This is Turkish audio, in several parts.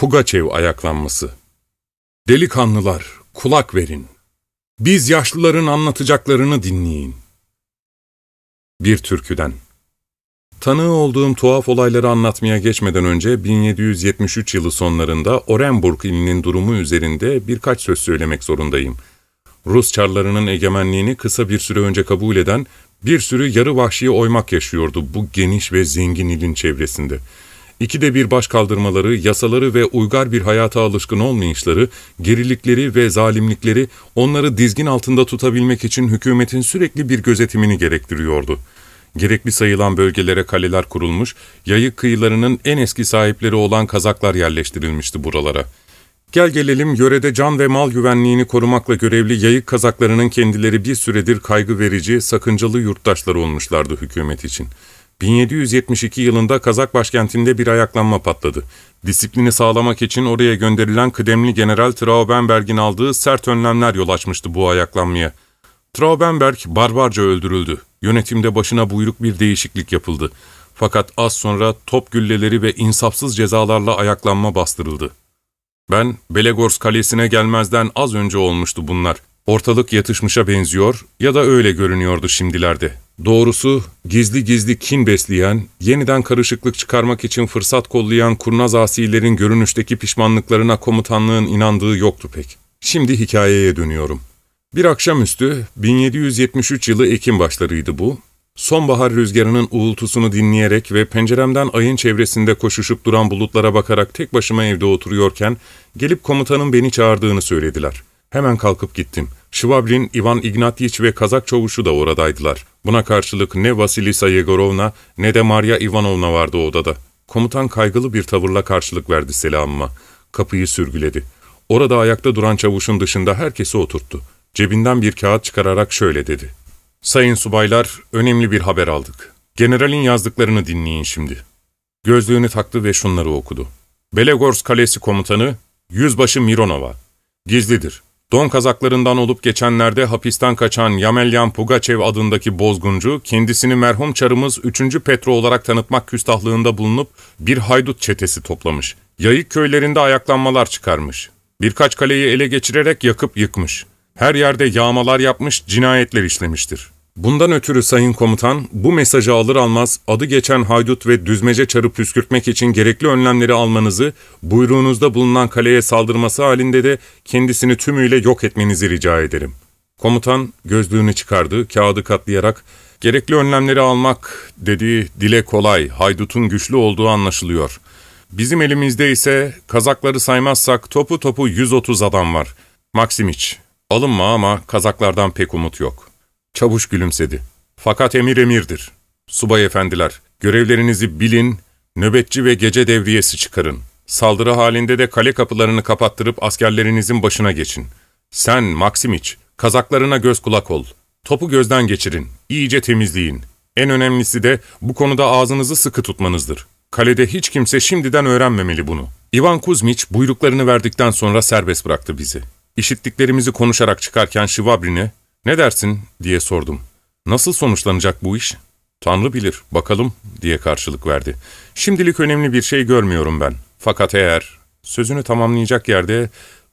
Pugaçev ayaklanması. Delikanlılar, kulak verin. Biz yaşlıların anlatacaklarını dinleyin. Bir türküden. Tanığı olduğum tuhaf olayları anlatmaya geçmeden önce 1773 yılı sonlarında Orenburg ilinin durumu üzerinde birkaç söz söylemek zorundayım. Rus çarlarının egemenliğini kısa bir süre önce kabul eden bir sürü yarı vahşi oymak yaşıyordu bu geniş ve zengin ilin çevresinde. İkide bir baş kaldırmaları, yasaları ve uygar bir hayata alışkın olmayışları, gerilikleri ve zalimlikleri onları dizgin altında tutabilmek için hükümetin sürekli bir gözetimini gerektiriyordu. Gerekli sayılan bölgelere kaleler kurulmuş, yayık kıyılarının en eski sahipleri olan kazaklar yerleştirilmişti buralara. Gel gelelim yörede can ve mal güvenliğini korumakla görevli yayık kazaklarının kendileri bir süredir kaygı verici, sakıncalı yurttaşlar olmuşlardı hükümet için.'' 1772 yılında Kazak başkentinde bir ayaklanma patladı. Disiplini sağlamak için oraya gönderilen kıdemli General Traubenberg'in aldığı sert önlemler yol açmıştı bu ayaklanmaya. Traubenberg barbarca öldürüldü. Yönetimde başına buyruk bir değişiklik yapıldı. Fakat az sonra top gülleleri ve insafsız cezalarla ayaklanma bastırıldı. Ben, Belegorsk Kalesi'ne gelmezden az önce olmuştu bunlar. Ortalık yatışmışa benziyor ya da öyle görünüyordu şimdilerde. Doğrusu gizli gizli kin besleyen, yeniden karışıklık çıkarmak için fırsat kollayan kurnaz asilerin görünüşteki pişmanlıklarına komutanlığın inandığı yoktu pek. Şimdi hikayeye dönüyorum. Bir akşamüstü, 1773 yılı Ekim başlarıydı bu. Sonbahar rüzgarının uğultusunu dinleyerek ve penceremden ayın çevresinde koşuşup duran bulutlara bakarak tek başıma evde oturuyorken, gelip komutanın beni çağırdığını söylediler. Hemen kalkıp gittim. Şvabrin, Ivan Ignatyiç ve Kazak çavuşu da oradaydılar. Buna karşılık ne Vasilisa Yegorovna ne de Maria Ivanovna vardı odada. Komutan kaygılı bir tavırla karşılık verdi selamıma. Kapıyı sürgüledi. Orada ayakta duran çavuşun dışında herkesi oturttu. Cebinden bir kağıt çıkararak şöyle dedi. Sayın subaylar, önemli bir haber aldık. Generalin yazdıklarını dinleyin şimdi. Gözlüğünü taktı ve şunları okudu. Belegorsk Kalesi Komutanı, Yüzbaşı Mironova. Gizlidir. Don kazaklarından olup geçenlerde hapisten kaçan Yamelyan Pugaçev adındaki bozguncu, kendisini merhum çarımız 3. Petro olarak tanıtmak küstahlığında bulunup bir haydut çetesi toplamış. Yayık köylerinde ayaklanmalar çıkarmış. Birkaç kaleyi ele geçirerek yakıp yıkmış. Her yerde yağmalar yapmış, cinayetler işlemiştir. Bundan ötürü Sayın Komutan, bu mesajı alır almaz adı geçen haydut ve düzmece çarı püskürtmek için gerekli önlemleri almanızı, buyruğunuzda bulunan kaleye saldırması halinde de kendisini tümüyle yok etmenizi rica ederim. Komutan gözlüğünü çıkardı, kağıdı katlayarak, gerekli önlemleri almak dediği dile kolay, haydutun güçlü olduğu anlaşılıyor. Bizim elimizde ise kazakları saymazsak topu topu 130 adam var. Maksimiç, alınma ama kazaklardan pek umut yok.'' Çavuş gülümsedi. Fakat emir emirdir. Subay efendiler, görevlerinizi bilin, nöbetçi ve gece devriyesi çıkarın. Saldırı halinde de kale kapılarını kapattırıp askerlerinizin başına geçin. Sen, Maksimiç, kazaklarına göz kulak ol. Topu gözden geçirin, iyice temizleyin. En önemlisi de bu konuda ağzınızı sıkı tutmanızdır. Kalede hiç kimse şimdiden öğrenmemeli bunu. Ivan Kuzmiç buyruklarını verdikten sonra serbest bıraktı bizi. İşittiklerimizi konuşarak çıkarken Şivabrin'e ''Ne dersin?'' diye sordum. ''Nasıl sonuçlanacak bu iş?'' ''Tanrı bilir, bakalım.'' diye karşılık verdi. ''Şimdilik önemli bir şey görmüyorum ben. Fakat eğer...'' Sözünü tamamlayacak yerde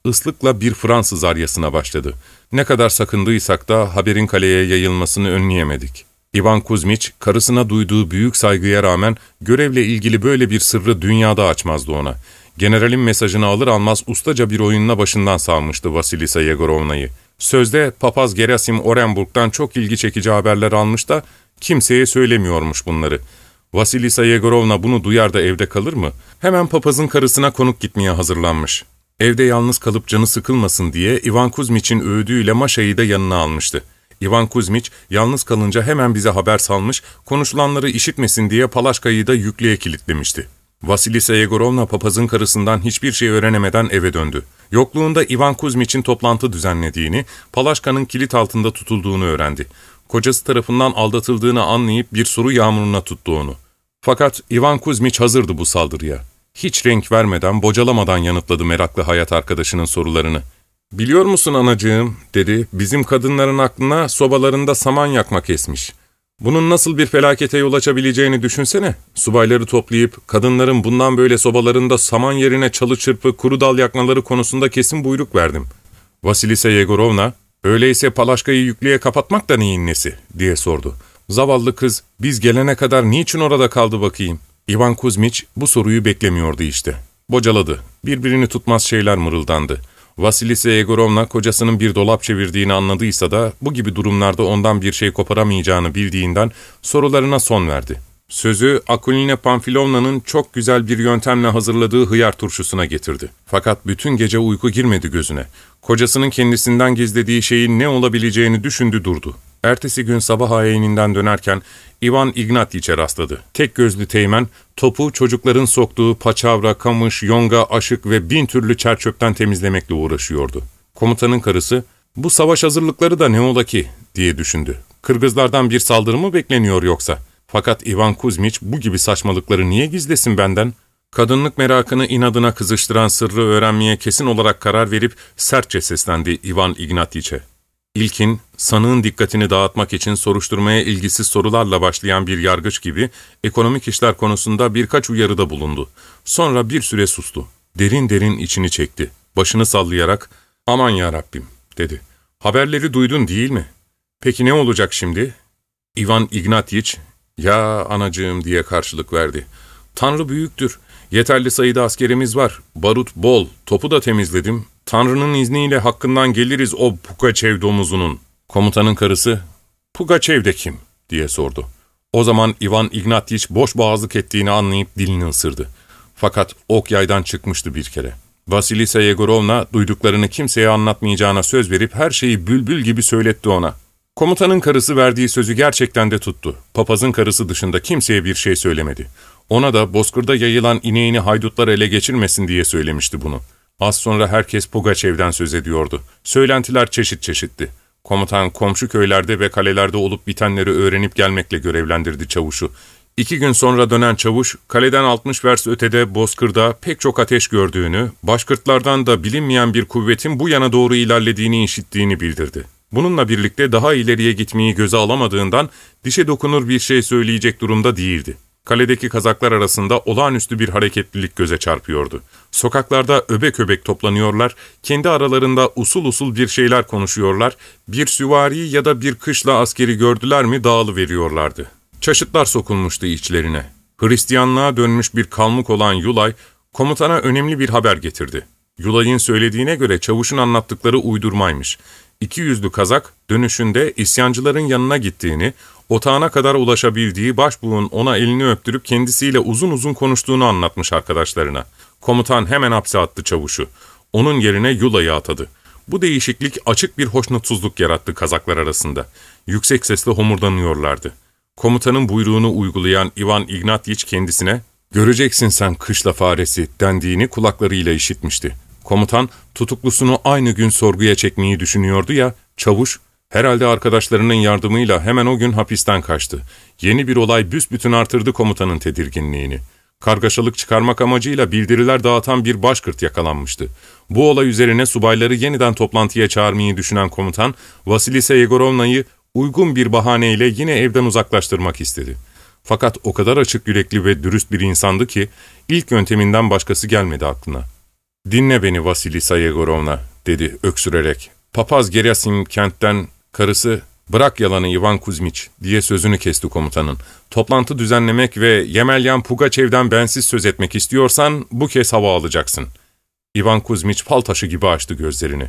ıslıkla bir Fransız aryasına başladı. Ne kadar sakındıysak da haberin kaleye yayılmasını önleyemedik. Ivan Kuzmiç, karısına duyduğu büyük saygıya rağmen görevle ilgili böyle bir sırrı dünyada açmazdı ona. Generalin mesajını alır almaz ustaca bir oyunla başından salmıştı Vasilisa Yegorovna'yı. Sözde papaz Gerasim Orenburg'dan çok ilgi çekici haberler almış da kimseye söylemiyormuş bunları. Vasilisa Yegorovna bunu duyar da evde kalır mı? Hemen papazın karısına konuk gitmeye hazırlanmış. Evde yalnız kalıp canı sıkılmasın diye Ivan Kuzmiç'in öğüdüyle Maşa'yı da yanına almıştı. Ivan Kuzmiç yalnız kalınca hemen bize haber salmış, konuşulanları işitmesin diye Palaşka'yı da yüklüğe kilitlemişti. Vasilisa Yegorovna papazın karısından hiçbir şey öğrenemeden eve döndü. Yokluğunda Ivan Kuzmiç'in toplantı düzenlediğini, Palaşka'nın kilit altında tutulduğunu öğrendi. Kocası tarafından aldatıldığını anlayıp bir soru yağmuruna tuttu onu. Fakat Ivan Kuzmiç hazırdı bu saldırıya. Hiç renk vermeden, bocalamadan yanıtladı meraklı hayat arkadaşının sorularını. ''Biliyor musun anacığım?'' dedi, ''bizim kadınların aklına sobalarında saman yakmak esmiş. Bunun nasıl bir felakete yol açabileceğini düşünsene. Subayları toplayıp kadınların bundan böyle sobalarında saman yerine çalı çırpı, kuru dal yakmaları konusunda kesin buyruk verdim. Vasilisa Yegorovna, öyleyse Palaşka'yı yüklüğe kapatmak da neyin nesi diye sordu. Zavallı kız, biz gelene kadar niçin orada kaldı bakayım? Ivan Kuzmiç bu soruyu beklemiyordu işte. Bocaladı. Birbirini tutmaz şeyler mırıldandı. Vasilisa Yegorovna kocasının bir dolap çevirdiğini anladıysa da bu gibi durumlarda ondan bir şey koparamayacağını bildiğinden sorularına son verdi. Sözü Akuline Pamfilovna'nın çok güzel bir yöntemle hazırladığı hıyar turşusuna getirdi. Fakat bütün gece uyku girmedi gözüne. Kocasının kendisinden gizlediği şeyin ne olabileceğini düşündü durdu. Ertesi gün sabah ayininden dönerken Ivan Ignatiç'e rastladı. Tek gözlü teğmen, topu çocukların soktuğu paçavra, kamış, yonga, aşık ve bin türlü çerçöpten temizlemekle uğraşıyordu. Komutanın karısı, ''Bu savaş hazırlıkları da ne ola ki?'' diye düşündü. ''Kırgızlardan bir saldırı mı bekleniyor yoksa?'' Fakat Ivan Kuzmiç bu gibi saçmalıkları niye gizlesin benden? Kadınlık merakını inadına kızıştıran sırrı öğrenmeye kesin olarak karar verip sertçe seslendi Ivan Ignatiç'e. İlkin, sanığın dikkatini dağıtmak için soruşturmaya ilgisiz sorularla başlayan bir yargıç gibi ekonomik işler konusunda birkaç uyarıda bulundu. Sonra bir süre sustu. Derin derin içini çekti. Başını sallayarak, ''Aman ya Rabbim'' dedi. ''Haberleri duydun değil mi? Peki ne olacak şimdi?'' Ivan Ignatiç, ''Ya anacığım'' diye karşılık verdi. ''Tanrı büyüktür. Yeterli sayıda askerimiz var. Barut bol. Topu da temizledim. Tanrı'nın izniyle hakkından geliriz o Pugaçev domuzunun. Komutanın karısı, Pugaçev de kim? diye sordu. O zaman Ivan Ignatiç boş boğazlık ettiğini anlayıp dilini ısırdı. Fakat ok yaydan çıkmıştı bir kere. Vasilisa Yegorovna duyduklarını kimseye anlatmayacağına söz verip her şeyi bülbül gibi söyletti ona. Komutanın karısı verdiği sözü gerçekten de tuttu. Papazın karısı dışında kimseye bir şey söylemedi. Ona da bozkırda yayılan ineğini haydutlar ele geçirmesin diye söylemişti bunu. Az sonra herkes Pugaçev'den söz ediyordu. Söylentiler çeşit çeşitti. Komutan komşu köylerde ve kalelerde olup bitenleri öğrenip gelmekle görevlendirdi çavuşu. İki gün sonra dönen çavuş, kaleden 60 vers ötede Bozkır'da pek çok ateş gördüğünü, başkırtlardan da bilinmeyen bir kuvvetin bu yana doğru ilerlediğini işittiğini bildirdi. Bununla birlikte daha ileriye gitmeyi göze alamadığından dişe dokunur bir şey söyleyecek durumda değildi. Kaledeki kazaklar arasında olağanüstü bir hareketlilik göze çarpıyordu. Sokaklarda öbek öbek toplanıyorlar, kendi aralarında usul usul bir şeyler konuşuyorlar, bir süvari ya da bir kışla askeri gördüler mi dağılı veriyorlardı. Çeşitler sokulmuştu içlerine. Hristiyanlığa dönmüş bir kalmuk olan Yulay, komutana önemli bir haber getirdi. Yulay'ın söylediğine göre çavuşun anlattıkları uydurmaymış. İki yüzlü kazak dönüşünde isyancıların yanına gittiğini, otağına kadar ulaşabildiği başbuğun ona elini öptürüp kendisiyle uzun uzun konuştuğunu anlatmış arkadaşlarına. Komutan hemen hapse attı çavuşu. Onun yerine Yula'yı atadı. Bu değişiklik açık bir hoşnutsuzluk yarattı kazaklar arasında. Yüksek sesle homurdanıyorlardı. Komutanın buyruğunu uygulayan Ivan Ignatiç kendisine, ''Göreceksin sen kışla faresi'' dendiğini kulaklarıyla işitmişti. Komutan, tutuklusunu aynı gün sorguya çekmeyi düşünüyordu ya, çavuş, herhalde arkadaşlarının yardımıyla hemen o gün hapisten kaçtı. Yeni bir olay büsbütün artırdı komutanın tedirginliğini. Kargaşalık çıkarmak amacıyla bildiriler dağıtan bir başkırt yakalanmıştı. Bu olay üzerine subayları yeniden toplantıya çağırmayı düşünen komutan, Vasilisa Yegorovna'yı uygun bir bahaneyle yine evden uzaklaştırmak istedi. Fakat o kadar açık yürekli ve dürüst bir insandı ki, ilk yönteminden başkası gelmedi aklına. ''Dinle beni Vasilisa Yegorovna'' dedi öksürerek. Papaz Gerasim kentten karısı ''Bırak yalanı Ivan Kuzmiç'' diye sözünü kesti komutanın. ''Toplantı düzenlemek ve Yemelyan Pugaçev'den bensiz söz etmek istiyorsan bu kez hava alacaksın.'' Ivan Kuzmiç pal taşı gibi açtı gözlerini.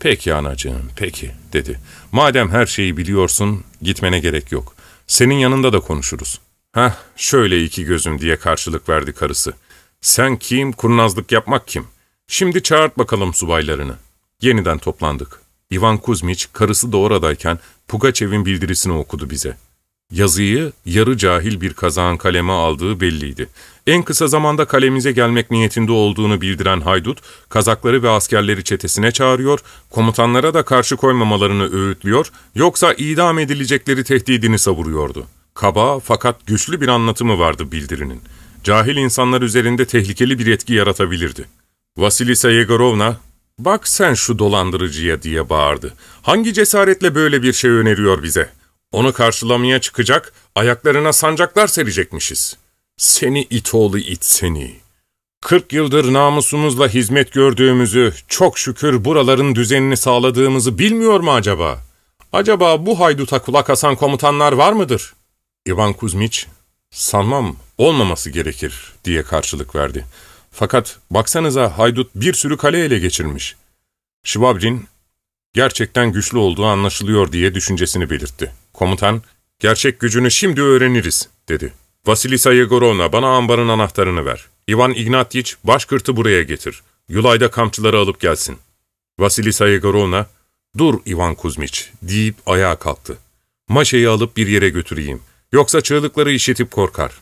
''Peki anacığım, peki.'' dedi. ''Madem her şeyi biliyorsun, gitmene gerek yok. Senin yanında da konuşuruz.'' ''Heh, şöyle iki gözüm.'' diye karşılık verdi karısı. ''Sen kim, kurnazlık yapmak kim?'' Şimdi çağırt bakalım subaylarını. Yeniden toplandık. Ivan Kuzmiç, karısı da oradayken Pugaçev'in bildirisini okudu bize. Yazıyı yarı cahil bir kazağın kaleme aldığı belliydi. En kısa zamanda kalemize gelmek niyetinde olduğunu bildiren haydut, kazakları ve askerleri çetesine çağırıyor, komutanlara da karşı koymamalarını öğütlüyor, yoksa idam edilecekleri tehdidini savuruyordu. Kaba fakat güçlü bir anlatımı vardı bildirinin. Cahil insanlar üzerinde tehlikeli bir etki yaratabilirdi. Vasilisa Yegorovna, ''Bak sen şu dolandırıcıya'' diye bağırdı. ''Hangi cesaretle böyle bir şey öneriyor bize? Onu karşılamaya çıkacak, ayaklarına sancaklar serecekmişiz. Seni it oğlu it seni. Kırk yıldır namusumuzla hizmet gördüğümüzü, çok şükür buraların düzenini sağladığımızı bilmiyor mu acaba? Acaba bu hayduta kulak asan komutanlar var mıdır? İvan Kuzmiç, sanmam olmaması gerekir diye karşılık verdi. Fakat baksanıza haydut bir sürü kale ele geçirmiş. Şivabrin, gerçekten güçlü olduğu anlaşılıyor diye düşüncesini belirtti. Komutan, gerçek gücünü şimdi öğreniriz, dedi. Vasilisa Yegorovna bana ambarın anahtarını ver. İvan Ignatyiç başkırtı buraya getir. Yulayda kamçıları alıp gelsin. Vasilisa Yegorovna, ''Dur Ivan Kuzmiç'' deyip ayağa kalktı. ''Maşeyi alıp bir yere götüreyim. Yoksa çığlıkları işitip korkar.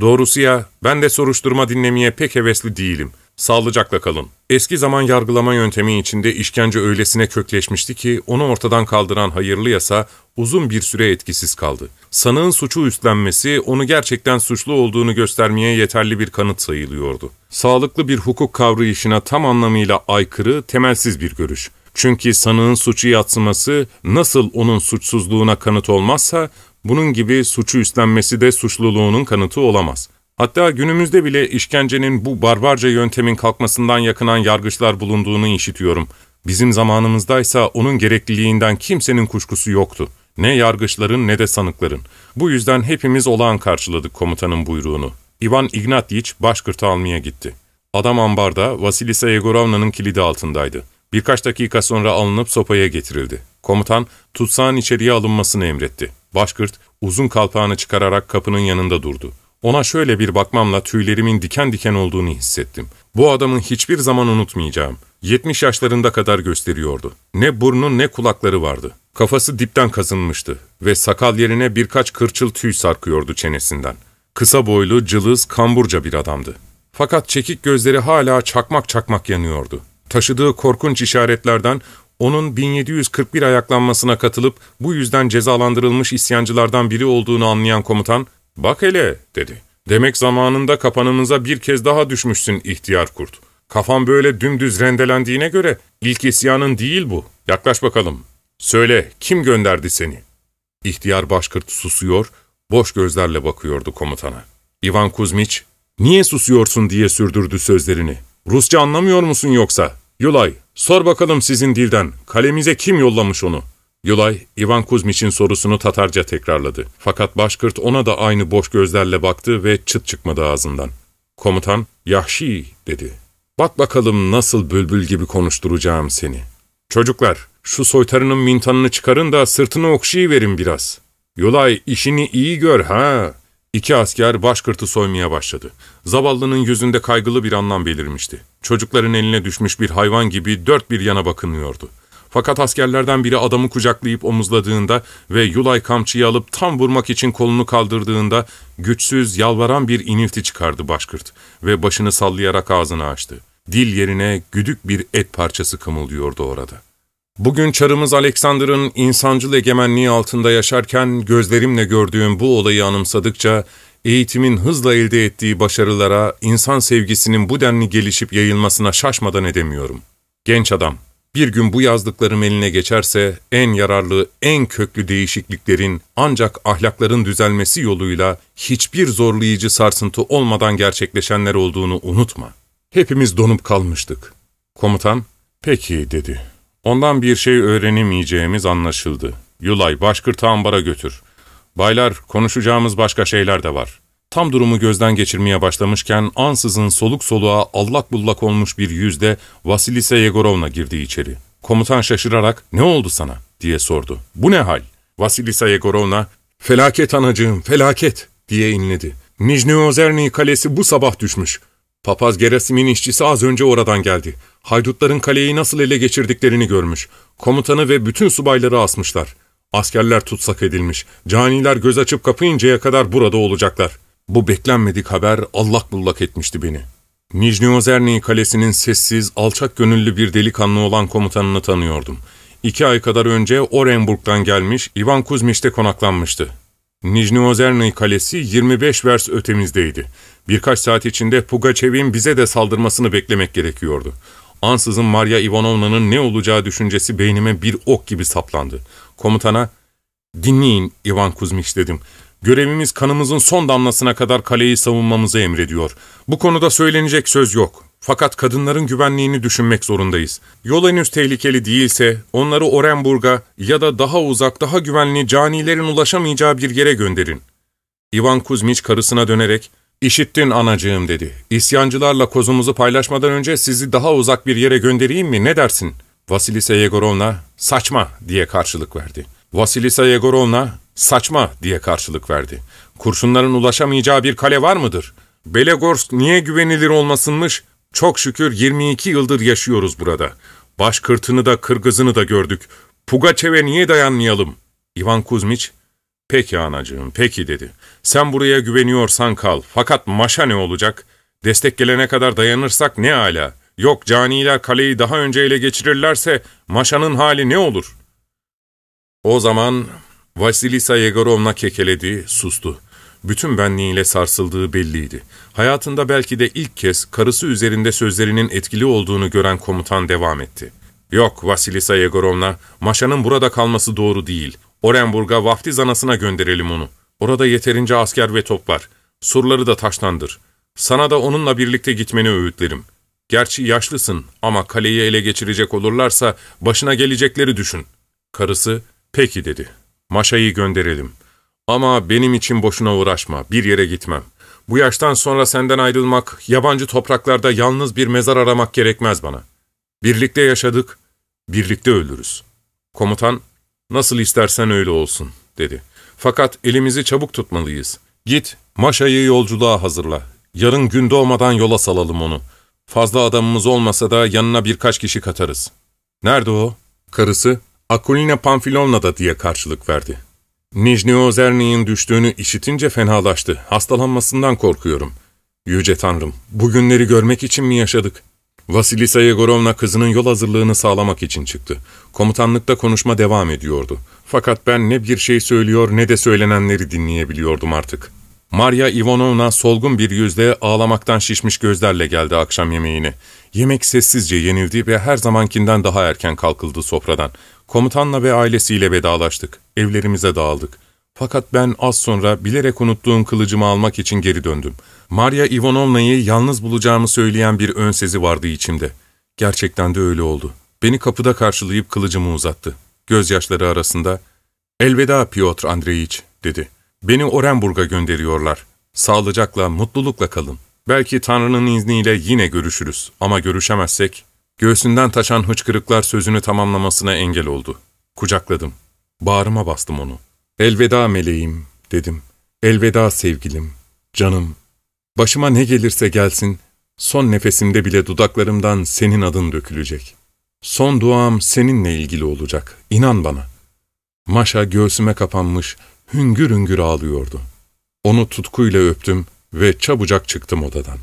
Doğrusu ya, ben de soruşturma dinlemeye pek hevesli değilim. Sağlıcakla kalın. Eski zaman yargılama yöntemi içinde işkence öylesine kökleşmişti ki onu ortadan kaldıran hayırlı yasa uzun bir süre etkisiz kaldı. Sanığın suçu üstlenmesi onu gerçekten suçlu olduğunu göstermeye yeterli bir kanıt sayılıyordu. Sağlıklı bir hukuk kavrayışına tam anlamıyla aykırı, temelsiz bir görüş. Çünkü sanığın suçu yatsıması nasıl onun suçsuzluğuna kanıt olmazsa, bunun gibi suçu üstlenmesi de suçluluğunun kanıtı olamaz. Hatta günümüzde bile işkencenin bu barbarca yöntemin kalkmasından yakınan yargıçlar bulunduğunu işitiyorum. Bizim zamanımızdaysa onun gerekliliğinden kimsenin kuşkusu yoktu. Ne yargıçların ne de sanıkların. Bu yüzden hepimiz olağan karşıladık komutanın buyruğunu. Ivan Ignatyiç başkırtı almaya gitti. Adam ambarda Vasilisa Yegorovna'nın kilidi altındaydı. Birkaç dakika sonra alınıp sopaya getirildi. Komutan tutsağın içeriye alınmasını emretti. Başkırt uzun kalpağını çıkararak kapının yanında durdu. Ona şöyle bir bakmamla tüylerimin diken diken olduğunu hissettim. Bu adamı hiçbir zaman unutmayacağım. 70 yaşlarında kadar gösteriyordu. Ne burnu ne kulakları vardı. Kafası dipten kazınmıştı ve sakal yerine birkaç kırçıl tüy sarkıyordu çenesinden. Kısa boylu, cılız, kamburca bir adamdı. Fakat çekik gözleri hala çakmak çakmak yanıyordu. Taşıdığı korkunç işaretlerden onun 1741 ayaklanmasına katılıp bu yüzden cezalandırılmış isyancılardan biri olduğunu anlayan komutan, ''Bak hele'' dedi. ''Demek zamanında kapanımıza bir kez daha düşmüşsün ihtiyar kurt. Kafan böyle dümdüz rendelendiğine göre ilk isyanın değil bu. Yaklaş bakalım. Söyle, kim gönderdi seni?'' İhtiyar başkırt susuyor, boş gözlerle bakıyordu komutana. İvan Kuzmiç, ''Niye susuyorsun?'' diye sürdürdü sözlerini. ''Rusça anlamıyor musun yoksa? Yulay, sor bakalım sizin dilden, kalemize kim yollamış onu?'' Yulay, Ivan Kuzmiç'in sorusunu Tatarca tekrarladı. Fakat Başkırt ona da aynı boş gözlerle baktı ve çıt çıkmadı ağzından. Komutan, Yahşi dedi. Bak bakalım nasıl bülbül gibi konuşturacağım seni. Çocuklar, şu soytarının mintanını çıkarın da sırtını okşayıverin biraz. Yulay, işini iyi gör ha. İki asker başkırtı soymaya başladı. Zavallının yüzünde kaygılı bir anlam belirmişti. Çocukların eline düşmüş bir hayvan gibi dört bir yana bakınıyordu. Fakat askerlerden biri adamı kucaklayıp omuzladığında ve Yulay kamçıyı alıp tam vurmak için kolunu kaldırdığında güçsüz, yalvaran bir inilti çıkardı başkırt ve başını sallayarak ağzını açtı. Dil yerine güdük bir et parçası kımıldıyordu orada. Bugün çarımız Alexander'ın insancıl egemenliği altında yaşarken gözlerimle gördüğüm bu olayı anımsadıkça eğitimin hızla elde ettiği başarılara, insan sevgisinin bu denli gelişip yayılmasına şaşmadan edemiyorum. Genç adam, bir gün bu yazdıklarım eline geçerse en yararlı, en köklü değişikliklerin ancak ahlakların düzelmesi yoluyla hiçbir zorlayıcı sarsıntı olmadan gerçekleşenler olduğunu unutma. Hepimiz donup kalmıştık. Komutan, peki dedi. Ondan bir şey öğrenemeyeceğimiz anlaşıldı. Yulay, başkırtı ambara götür. Baylar, konuşacağımız başka şeyler de var. Tam durumu gözden geçirmeye başlamışken ansızın soluk soluğa allak bullak olmuş bir yüzde Vasilisa Yegorovna girdi içeri. Komutan şaşırarak ''Ne oldu sana?'' diye sordu. ''Bu ne hal?'' Vasilisa Yegorovna ''Felaket anacığım, felaket!'' diye inledi. Nijni Ozerny kalesi bu sabah düşmüş. Papaz Gerasim'in işçisi az önce oradan geldi. Haydutların kaleyi nasıl ele geçirdiklerini görmüş. Komutanı ve bütün subayları asmışlar. Askerler tutsak edilmiş. Caniler göz açıp kapayıncaya kadar burada olacaklar. Bu beklenmedik haber allak bullak etmişti beni. Nijni Ozerny kalesinin sessiz, alçak gönüllü bir delikanlı olan komutanını tanıyordum. İki ay kadar önce Orenburg'dan gelmiş, Ivan Kuzmiş'te konaklanmıştı. Nijni Ozerny kalesi 25 vers ötemizdeydi. Birkaç saat içinde Pugachev'in bize de saldırmasını beklemek gerekiyordu. Ansızın Maria Ivanovna'nın ne olacağı düşüncesi beynime bir ok gibi saplandı. Komutana, Dinleyin Ivan Kuzmiç dedim. Görevimiz kanımızın son damlasına kadar kaleyi savunmamızı emrediyor. Bu konuda söylenecek söz yok. Fakat kadınların güvenliğini düşünmek zorundayız. Yol henüz tehlikeli değilse onları Orenburg'a ya da daha uzak, daha güvenli canilerin ulaşamayacağı bir yere gönderin. Ivan Kuzmiç karısına dönerek, ''İşittin anacığım'' dedi. ''İsyancılarla kozumuzu paylaşmadan önce sizi daha uzak bir yere göndereyim mi ne dersin?'' Vasilisa Yegorovna, ''Saçma'' diye karşılık verdi. Vasilisa Yegorovna, ''Saçma'' diye karşılık verdi. ''Kurşunların ulaşamayacağı bir kale var mıdır? Belegorsk niye güvenilir olmasınmış? Çok şükür 22 yıldır yaşıyoruz burada. Başkırtını da Kırgızını da gördük. Pugaçev'e niye dayanmayalım?'' Ivan Kuzmiç, ''Peki anacığım, peki'' dedi. ''Sen buraya güveniyorsan kal. Fakat maşa ne olacak? Destek gelene kadar dayanırsak ne ala. Yok caniler kaleyi daha önce ele geçirirlerse maşanın hali ne olur?'' O zaman Vasilisa Yegorovna kekeledi, sustu. Bütün benliğiyle sarsıldığı belliydi. Hayatında belki de ilk kez karısı üzerinde sözlerinin etkili olduğunu gören komutan devam etti. ''Yok Vasilisa Yegorovna, Maşa'nın burada kalması doğru değil. Orenburg'a vaftiz anasına gönderelim onu. Orada yeterince asker ve top var. Surları da taşlandır. Sana da onunla birlikte gitmeni öğütlerim. Gerçi yaşlısın ama kaleyi ele geçirecek olurlarsa başına gelecekleri düşün.'' Karısı, ''Peki'' dedi. ''Maşa'yı gönderelim. Ama benim için boşuna uğraşma, bir yere gitmem. Bu yaştan sonra senden ayrılmak, yabancı topraklarda yalnız bir mezar aramak gerekmez bana. Birlikte yaşadık, birlikte ölürüz.'' Komutan, ''Nasıl istersen öyle olsun.'' dedi. ''Fakat elimizi çabuk tutmalıyız. Git, Maşa'yı yolculuğa hazırla. Yarın gün doğmadan yola salalım onu. Fazla adamımız olmasa da yanına birkaç kişi katarız.'' ''Nerede o?'' Karısı, Akulina Pamfilovna da diye karşılık verdi. Nijni Ozerni'nin düştüğünü işitince fenalaştı. Hastalanmasından korkuyorum. Yüce Tanrım, bu günleri görmek için mi yaşadık? Vasilisa Yegorovna kızının yol hazırlığını sağlamak için çıktı. Komutanlıkta konuşma devam ediyordu. Fakat ben ne bir şey söylüyor ne de söylenenleri dinleyebiliyordum artık. Maria Ivanovna solgun bir yüzle ağlamaktan şişmiş gözlerle geldi akşam yemeğine. Yemek sessizce yenildi ve her zamankinden daha erken kalkıldı sofradan. Komutanla ve ailesiyle vedalaştık. Evlerimize dağıldık. Fakat ben az sonra bilerek unuttuğum kılıcımı almak için geri döndüm. Maria Ivanovna'yı yalnız bulacağımı söyleyen bir ön sezi vardı içimde. Gerçekten de öyle oldu. Beni kapıda karşılayıp kılıcımı uzattı. Gözyaşları arasında, ''Elveda Piotr Andreyiç'' dedi. ''Beni Orenburg'a gönderiyorlar. Sağlıcakla, mutlulukla kalın. Belki Tanrı'nın izniyle yine görüşürüz ama görüşemezsek Göğsünden taşan hıçkırıklar sözünü tamamlamasına engel oldu. Kucakladım. Bağrıma bastım onu. Elveda meleğim, dedim. Elveda sevgilim, canım. Başıma ne gelirse gelsin, son nefesimde bile dudaklarımdan senin adın dökülecek. Son duam seninle ilgili olacak, inan bana. Maşa göğsüme kapanmış, hüngür hüngür ağlıyordu. Onu tutkuyla öptüm ve çabucak çıktım odadan.